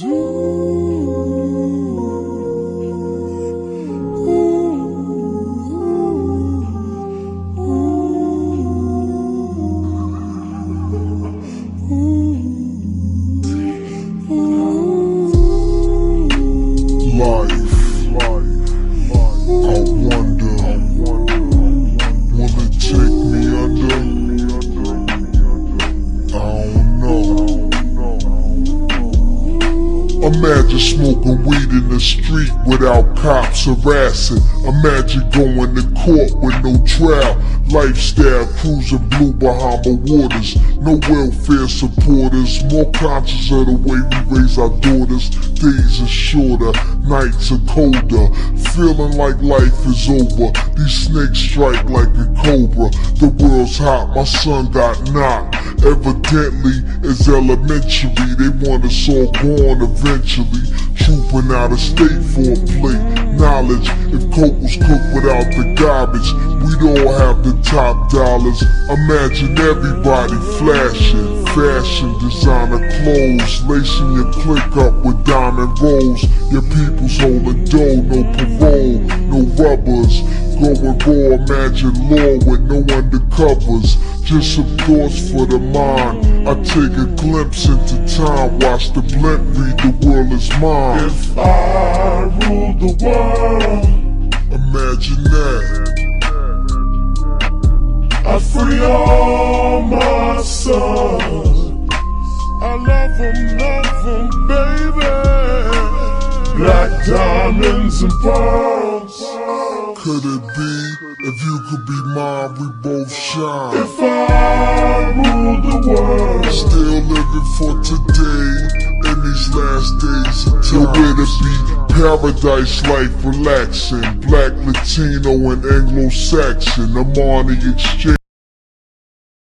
Life, Imagine smoking weed in the street without cops harassing. Imagine going to court with no trial. Lifestyle cruising blue Bahama waters. No welfare supporters. More conscious of the way we raise our daughters. Days are shorter, nights are colder. Feeling like life is over. These snakes strike like a cobra. The world's hot, my son got knocked. Evidently, it's elementary. They want us all gone eventually. Trooping out of state for a plate. Knowledge, if coke was cooked without the garbage, we'd all have the top dollars. Imagine everybody flashing. Fashion, designer clothes, lacing your click up with diamond rolls. Your people's holding dough, no parole, no rubbers. Going raw, imagine law with no undercovers. Just some thoughts for the mind. I take a glimpse into time, watch the blimp read the world is mine. If I ruled the world, Imagine that. I'd free all my sons. I love them, love them, baby. Black diamonds and pearls. Could it be if you could be mine, we both shine? If I ruled the world, Still living for today in these last days of time. Nowhere to be, paradise life relaxing. Black, Latino, and Anglo-Saxon. I'm on the exchange.